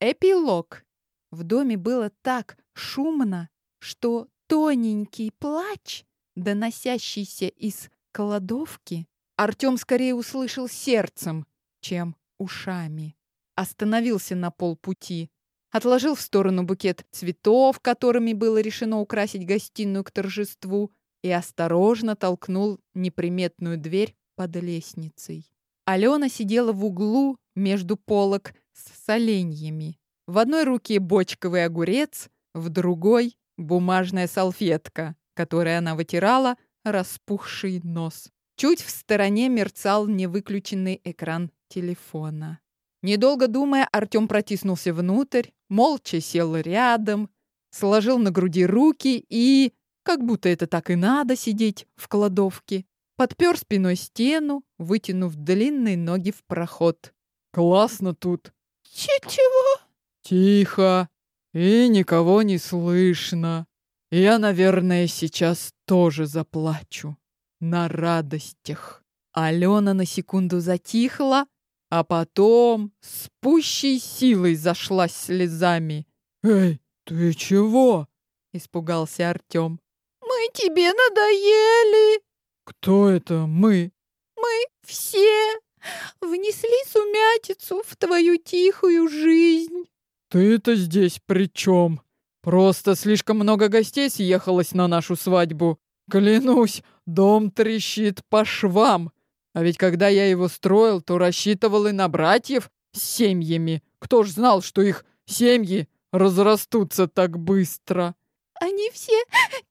Эпилог. В доме было так шумно, что тоненький плач, доносящийся из кладовки, Артём скорее услышал сердцем, чем ушами. Остановился на полпути, отложил в сторону букет цветов, которыми было решено украсить гостиную к торжеству, и осторожно толкнул неприметную дверь под лестницей. Алена сидела в углу между полок с соленьями. В одной руке бочковый огурец, в другой — бумажная салфетка, которой она вытирала распухший нос. Чуть в стороне мерцал невыключенный экран телефона. Недолго думая, Артём протиснулся внутрь, молча сел рядом, сложил на груди руки и, как будто это так и надо сидеть в кладовке, подпер спиной стену, вытянув длинные ноги в проход. «Классно тут!» «Чего?» «Тихо! И никого не слышно. Я, наверное, сейчас тоже заплачу. На радостях». Алена на секунду затихла, а потом с пущей силой зашлась слезами. «Эй, ты чего?» — испугался Артём. «Мы тебе надоели!» «Кто это мы?» «Мы все внесли сумятицу в твою тихую жизнь!» «Ты-то здесь при чем? Просто слишком много гостей съехалось на нашу свадьбу. Клянусь, дом трещит по швам. А ведь когда я его строил, то рассчитывал и на братьев с семьями. Кто ж знал, что их семьи разрастутся так быстро? Они все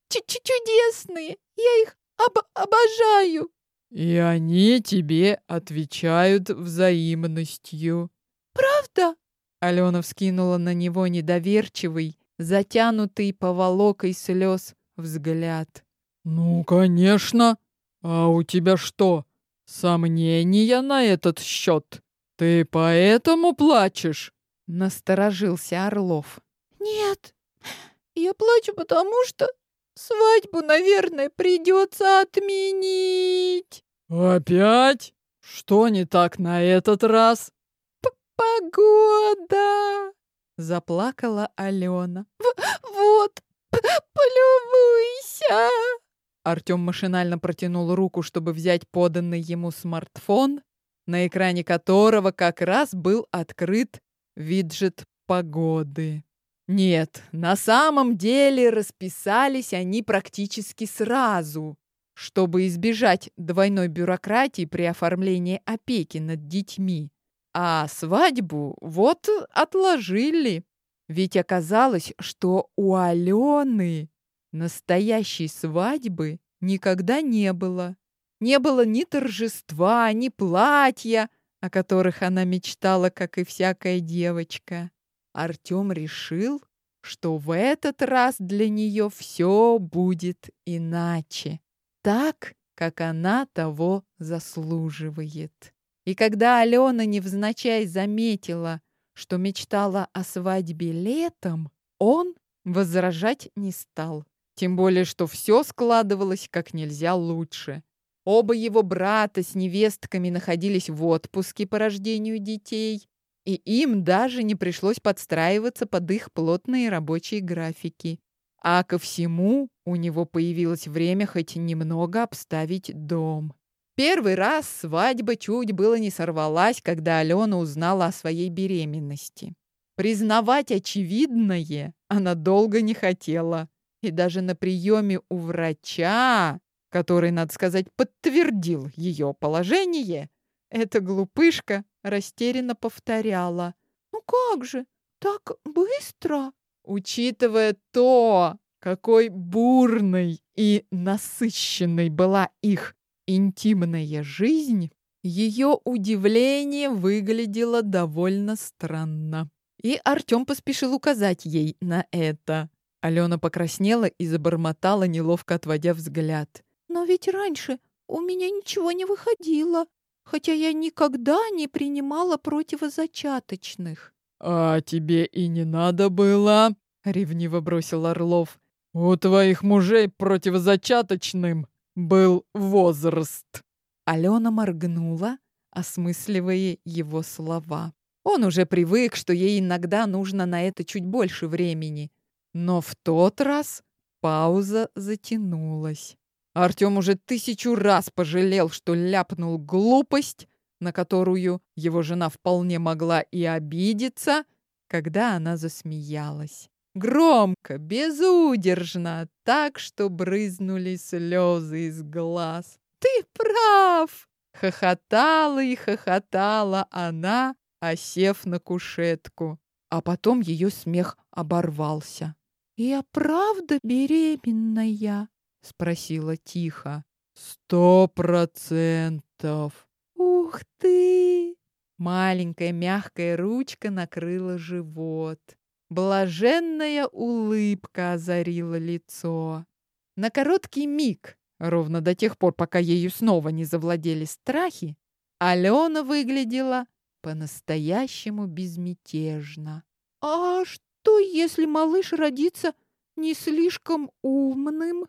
чудесные. Я их об обожаю. И они тебе отвечают взаимностью. Правда? Алена вскинула на него недоверчивый, затянутый поволокой слез взгляд. Ну, конечно. А у тебя что, сомнения на этот счет? Ты поэтому плачешь? Насторожился Орлов. Нет, я плачу, потому что свадьбу, наверное, придется отменить. Опять? Что не так на этот раз? П Погода! Заплакала Алена. В вот, полюбуйся! Артём машинально протянул руку, чтобы взять поданный ему смартфон, на экране которого как раз был открыт виджет погоды. Нет, на самом деле расписались они практически сразу, чтобы избежать двойной бюрократии при оформлении опеки над детьми. А свадьбу вот отложили. Ведь оказалось, что у Алены настоящей свадьбы никогда не было. Не было ни торжества, ни платья, о которых она мечтала, как и всякая девочка. Артём решил, что в этот раз для неё всё будет иначе, так, как она того заслуживает. И когда Алена невзначай заметила, что мечтала о свадьбе летом, он возражать не стал. Тем более, что всё складывалось как нельзя лучше. Оба его брата с невестками находились в отпуске по рождению детей, и им даже не пришлось подстраиваться под их плотные рабочие графики. А ко всему у него появилось время хоть немного обставить дом. Первый раз свадьба чуть было не сорвалась, когда Алена узнала о своей беременности. Признавать очевидное она долго не хотела. И даже на приеме у врача, который, надо сказать, подтвердил ее положение, эта глупышка растерянно повторяла. «Ну как же, так быстро?» Учитывая то, какой бурной и насыщенной была их интимная жизнь, ее удивление выглядело довольно странно. И Артём поспешил указать ей на это. Алена покраснела и забормотала, неловко отводя взгляд. «Но ведь раньше у меня ничего не выходило хотя я никогда не принимала противозачаточных. «А тебе и не надо было», — ревниво бросил Орлов. «У твоих мужей противозачаточным был возраст». Алена моргнула, осмысливая его слова. Он уже привык, что ей иногда нужно на это чуть больше времени. Но в тот раз пауза затянулась. Артём уже тысячу раз пожалел, что ляпнул глупость, на которую его жена вполне могла и обидеться, когда она засмеялась. Громко, безудержно, так, что брызнули слезы из глаз. «Ты прав!» — хохотала и хохотала она, осев на кушетку. А потом ее смех оборвался. «Я правда беременная?» — спросила тихо. «Сто процентов!» «Ух ты!» Маленькая мягкая ручка накрыла живот. Блаженная улыбка озарила лицо. На короткий миг, ровно до тех пор, пока ею снова не завладели страхи, Алена выглядела по-настоящему безмятежно. «А что, если малыш родится не слишком умным?»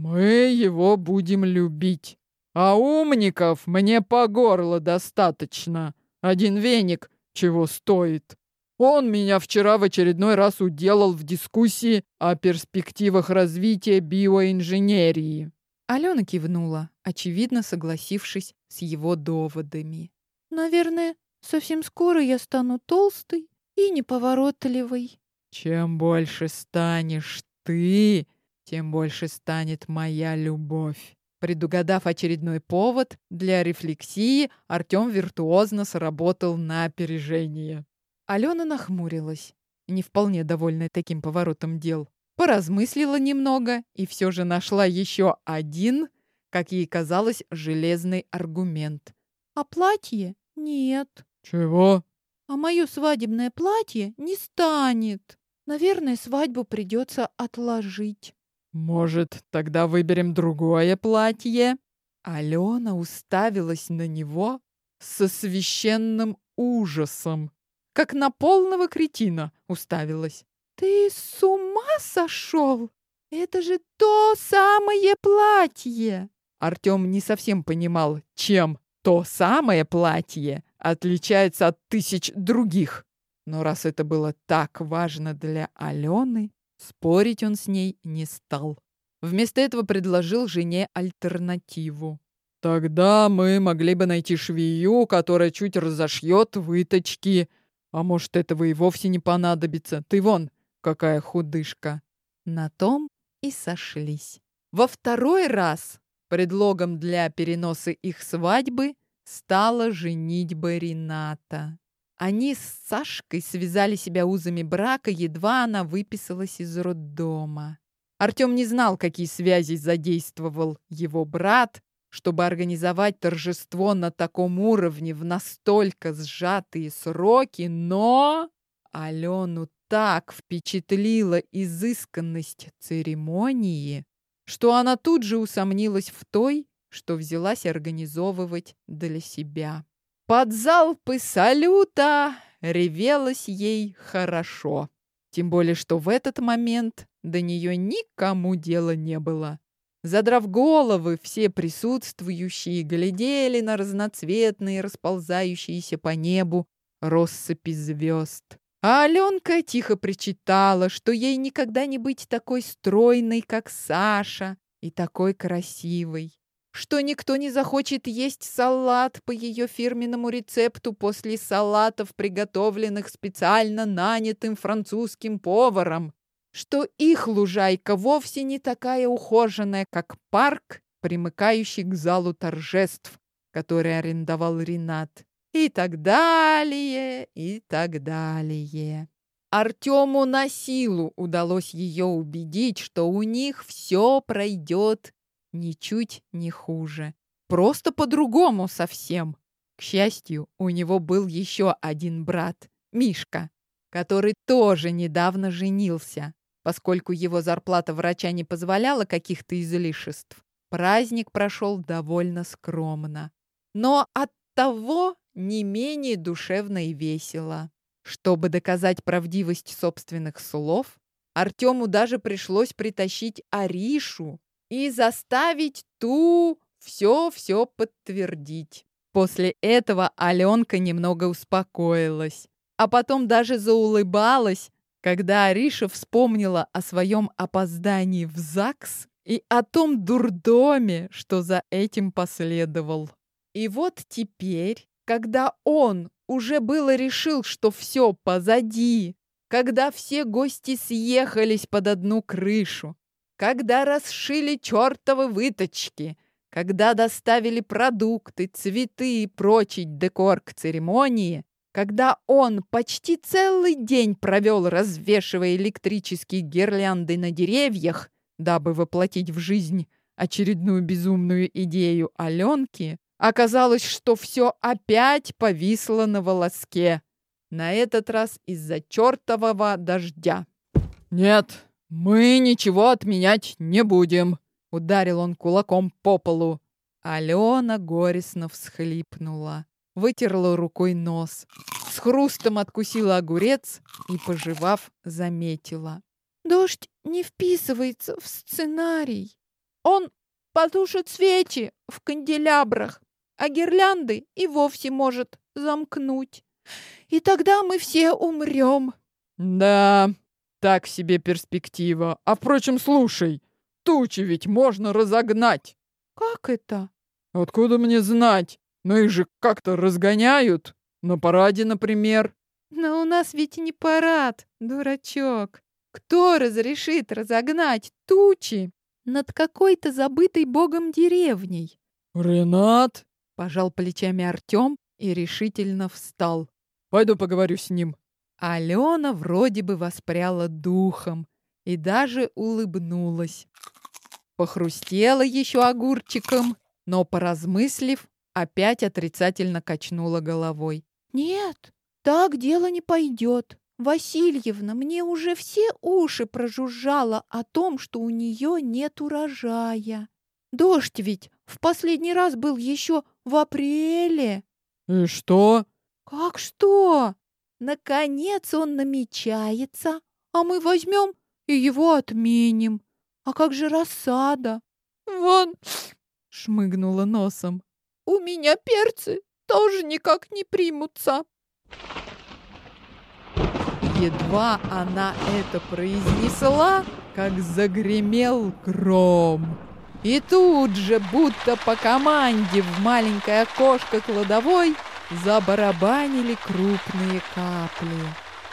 «Мы его будем любить, а умников мне по горло достаточно. Один веник чего стоит». Он меня вчера в очередной раз уделал в дискуссии о перспективах развития биоинженерии. Алена кивнула, очевидно согласившись с его доводами. «Наверное, совсем скоро я стану толстой и неповоротливой». «Чем больше станешь ты, тем больше станет моя любовь». Предугадав очередной повод для рефлексии, Артём виртуозно сработал на опережение. Алена нахмурилась, не вполне довольная таким поворотом дел. Поразмыслила немного и все же нашла еще один, как ей казалось, железный аргумент. «А платье? Нет». «Чего?» «А мое свадебное платье не станет. Наверное, свадьбу придется отложить». «Может, тогда выберем другое платье?» Алена уставилась на него со священным ужасом как на полного кретина уставилась. «Ты с ума сошел? Это же то самое платье!» Артем не совсем понимал, чем то самое платье отличается от тысяч других. Но раз это было так важно для Алены, спорить он с ней не стал. Вместо этого предложил жене альтернативу. «Тогда мы могли бы найти швею, которая чуть разошьет выточки а может, этого и вовсе не понадобится. Ты вон, какая худышка. На том и сошлись. Во второй раз предлогом для переноса их свадьбы стала женитьба Рената. Они с Сашкой связали себя узами брака, едва она выписалась из роддома. Артем не знал, какие связи задействовал его брат, чтобы организовать торжество на таком уровне в настолько сжатые сроки, но Алену так впечатлила изысканность церемонии, что она тут же усомнилась в той, что взялась организовывать для себя. Под залпы салюта ревелось ей хорошо. Тем более, что в этот момент до нее никому дела не было. Задрав головы, все присутствующие глядели на разноцветные, расползающиеся по небу россыпи звезд. А Аленка тихо причитала, что ей никогда не быть такой стройной, как Саша, и такой красивой, что никто не захочет есть салат по ее фирменному рецепту после салатов, приготовленных специально нанятым французским поваром, что их лужайка вовсе не такая ухоженная, как парк, примыкающий к залу торжеств, который арендовал Ренат. И так далее, и так далее. Артему на силу удалось ее убедить, что у них все пройдет ничуть не хуже. Просто по-другому совсем. К счастью, у него был еще один брат, Мишка, который тоже недавно женился. Поскольку его зарплата врача не позволяла каких-то излишеств, праздник прошел довольно скромно. Но от того не менее душевно и весело. Чтобы доказать правдивость собственных слов, Артему даже пришлось притащить Аришу и заставить ту все-все подтвердить. После этого Аленка немного успокоилась. а потом даже заулыбалась, когда Ариша вспомнила о своем опоздании в ЗАГС и о том дурдоме, что за этим последовал. И вот теперь, когда он уже было решил, что все позади, когда все гости съехались под одну крышу, когда расшили чертовы выточки, когда доставили продукты, цветы и прочий декор к церемонии, когда он почти целый день провел, развешивая электрические гирлянды на деревьях, дабы воплотить в жизнь очередную безумную идею Аленки, оказалось, что все опять повисло на волоске. На этот раз из-за чертового дождя. «Нет, мы ничего отменять не будем», — ударил он кулаком по полу. Алена горестно всхлипнула, вытерла рукой нос, с хрустом откусила огурец и, пожевав, заметила. «Дождь не вписывается в сценарий. Он потушит свечи в канделябрах, а гирлянды и вовсе может замкнуть. И тогда мы все умрем. Да, так себе перспектива. А впрочем, слушай, тучи ведь можно разогнать. Как это? Откуда мне знать? Но их же как-то разгоняют. На параде, например. Но у нас ведь не парад, дурачок. Кто разрешит разогнать тучи над какой-то забытой богом деревней? Ренат? Пожал плечами Артем и решительно встал. Пойду поговорю с ним. Алена вроде бы воспряла духом и даже улыбнулась. Похрустела еще огурчиком, но, поразмыслив, опять отрицательно качнула головой. «Нет, так дело не пойдет. Васильевна мне уже все уши прожужжала о том, что у нее нет урожая. Дождь ведь в последний раз был еще в апреле. И что? Как что? Наконец он намечается, а мы возьмем и его отменим. А как же рассада? Вон, шмыгнула носом. У меня перцы тоже никак не примутся. Едва она это произнесла, как загремел гром. И тут же, будто по команде в маленькое окошко кладовой, забарабанили крупные капли.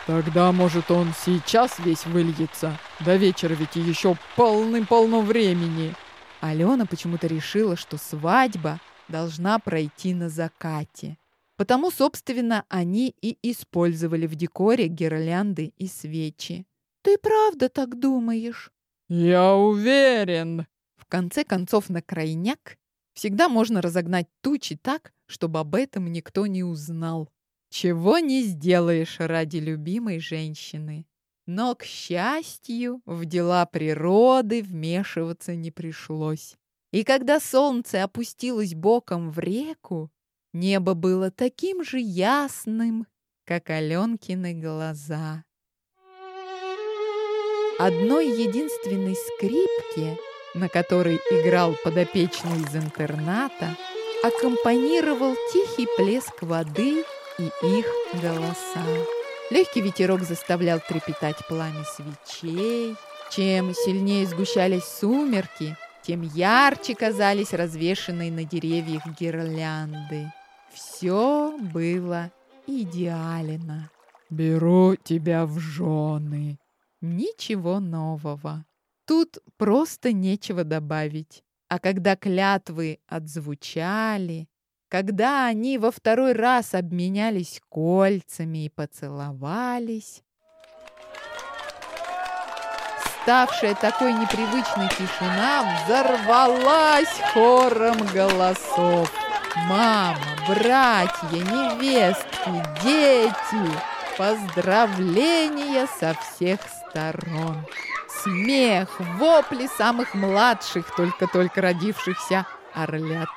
Тогда, может, он сейчас весь выльется? До вечера ведь еще полным-полно времени. Алена почему-то решила, что свадьба должна пройти на закате. Потому, собственно, они и использовали в декоре гирлянды и свечи. «Ты правда так думаешь?» «Я уверен!» В конце концов, на крайняк всегда можно разогнать тучи так, чтобы об этом никто не узнал. Чего не сделаешь ради любимой женщины. Но, к счастью, в дела природы вмешиваться не пришлось. И когда солнце опустилось боком в реку, небо было таким же ясным, как Аленкины глаза. Одной единственной скрипке — на которой играл подопечный из интерната, аккомпанировал тихий плеск воды и их голоса. Легкий ветерок заставлял трепетать пламя свечей. Чем сильнее сгущались сумерки, тем ярче казались развешанные на деревьях гирлянды. Все было идеально. «Беру тебя в жены». Ничего нового. Тут просто нечего добавить. А когда клятвы отзвучали, когда они во второй раз обменялись кольцами и поцеловались, ставшая такой непривычной тишина взорвалась хором голосов. Мама, братья, невестки, дети, поздравления со всех сторон смех, вопли самых младших, только-только родившихся орлят.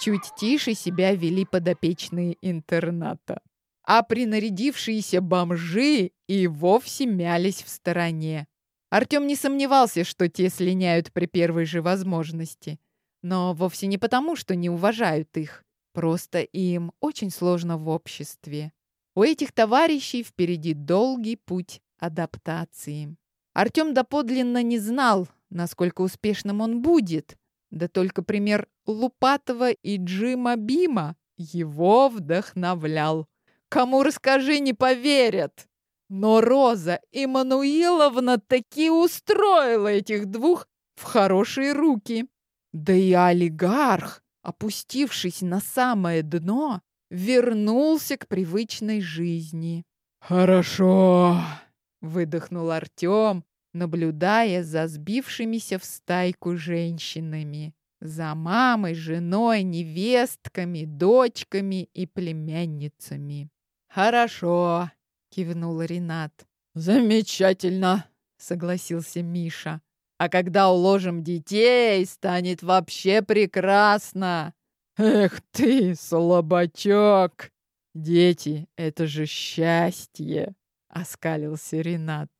Чуть тише себя вели подопечные интерната. А принарядившиеся бомжи и вовсе мялись в стороне. Артем не сомневался, что те слиняют при первой же возможности. Но вовсе не потому, что не уважают их. Просто им очень сложно в обществе. У этих товарищей впереди долгий путь адаптации. Артем доподлинно не знал, насколько успешным он будет, да только пример Лупатова и Джима Бима его вдохновлял. Кому расскажи, не поверят. Но Роза Иммануиловна таки устроила этих двух в хорошие руки. Да и олигарх, опустившись на самое дно, вернулся к привычной жизни. «Хорошо», — выдохнул Артем, наблюдая за сбившимися в стайку женщинами, за мамой, женой, невестками, дочками и племянницами. «Хорошо», — кивнул Ренат. «Замечательно», — согласился Миша. «А когда уложим детей, станет вообще прекрасно!» «Эх ты, слабачок! Дети — это же счастье!» — оскалился Ренат.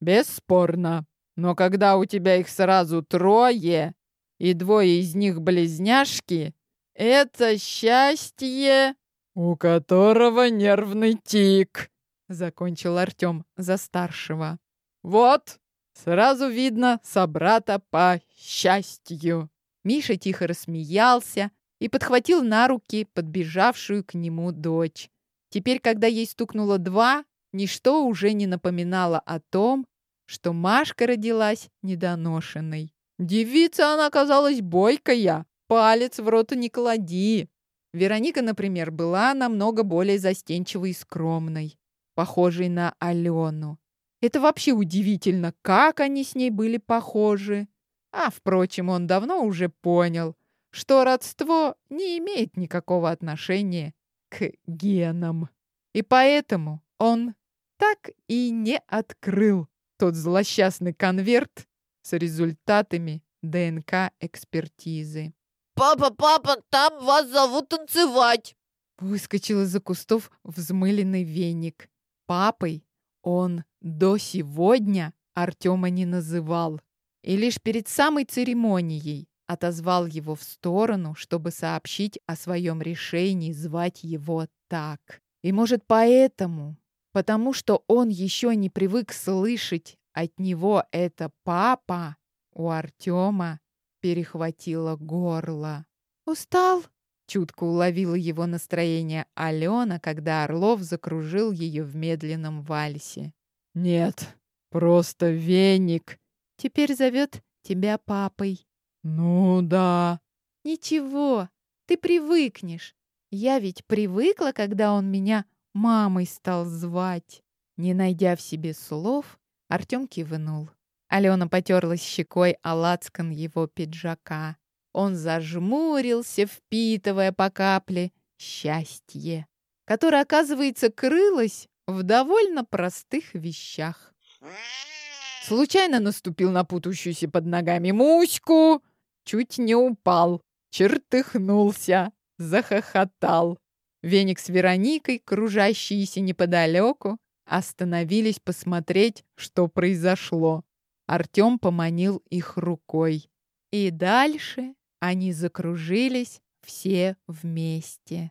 «Бесспорно. Но когда у тебя их сразу трое, и двое из них близняшки, это счастье...» «У которого нервный тик», — закончил Артем за старшего. «Вот, сразу видно собрата по счастью». Миша тихо рассмеялся и подхватил на руки подбежавшую к нему дочь. Теперь, когда ей стукнуло два, ничто уже не напоминало о том, что Машка родилась недоношенной. Девица она оказалась бойкая, палец в рот не клади. Вероника, например, была намного более застенчивой и скромной, похожей на Алену. Это вообще удивительно, как они с ней были похожи. А, впрочем, он давно уже понял, что родство не имеет никакого отношения к генам. И поэтому он так и не открыл тот злосчастный конверт с результатами ДНК-экспертизы. «Папа, папа, там вас зовут танцевать!» Выскочил из-за кустов взмыленный веник. Папой он до сегодня Артема не называл. И лишь перед самой церемонией отозвал его в сторону, чтобы сообщить о своем решении звать его так. И может поэтому потому что он еще не привык слышать от него это «папа», у Артема перехватило горло. «Устал?» — чутко уловила его настроение Алена, когда Орлов закружил ее в медленном вальсе. «Нет, просто веник. Теперь зовет тебя папой». «Ну да». «Ничего, ты привыкнешь. Я ведь привыкла, когда он меня мамой стал звать. Не найдя в себе слов, Артем кивнул. Алена потерлась щекой о лацкан его пиджака. Он зажмурился, впитывая по капле счастье, которое, оказывается, крылось в довольно простых вещах. Случайно наступил на путающуюся под ногами Муську, чуть не упал, чертыхнулся, захохотал. Веник с Вероникой, кружащиеся неподалеку, остановились посмотреть, что произошло. Артем поманил их рукой. И дальше они закружились все вместе.